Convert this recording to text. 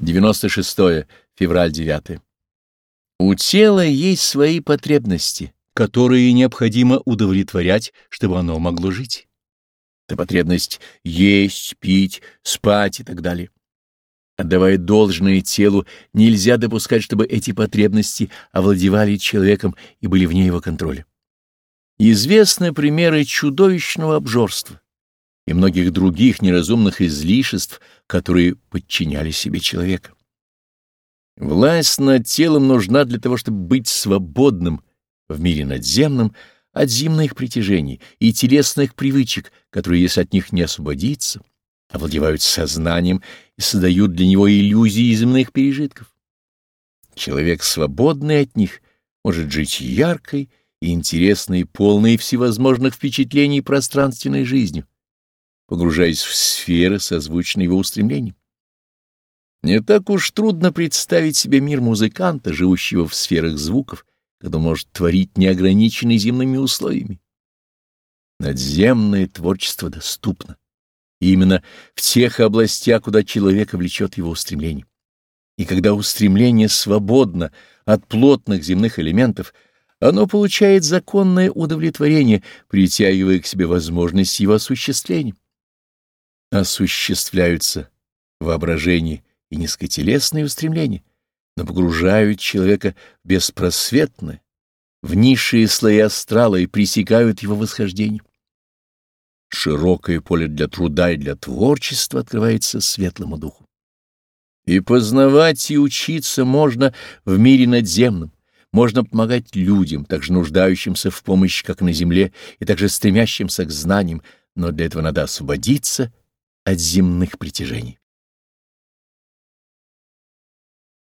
96 февраль 9. У тела есть свои потребности, которые необходимо удовлетворять, чтобы оно могло жить. Это потребность есть, пить, спать и так далее. Отдавая должное телу, нельзя допускать, чтобы эти потребности овладевали человеком и были вне его контроля. Известны примеры чудовищного обжорства и многих других неразумных излишеств, которые подчиняли себе человека. Власть над телом нужна для того, чтобы быть свободным в мире надземном от земных притяжений и телесных привычек, которые, если от них не освободиться, овладевают сознанием и создают для него иллюзии земных пережитков. Человек, свободный от них, может жить яркой и интересной, полной всевозможных впечатлений пространственной жизнью, погружаясь в сферы, созвучные его устремлениям. Не так уж трудно представить себе мир музыканта, живущего в сферах звуков, когда может творить неограниченный земными условиями. Надземное творчество доступно. И именно в тех областях, куда человека влечет его устремление. И когда устремление свободно от плотных земных элементов, оно получает законное удовлетворение, притягивая к себе возможность его осуществления осуществляются воображение и низкотелесные устремления, но погружают человека в беспросветное, в низшие слои астрала и пресекают его восхождение. Широкое поле для труда и для творчества открывается светлому духу. И познавать и учиться можно в мире надземном, можно помогать людям, также нуждающимся в помощи, как на земле, и также стремящимся к знаниям, но для этого надо освободиться от земных притяжений.